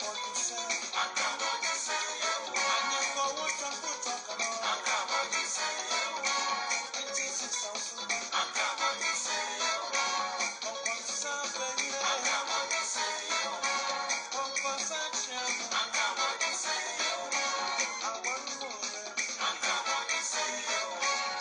porque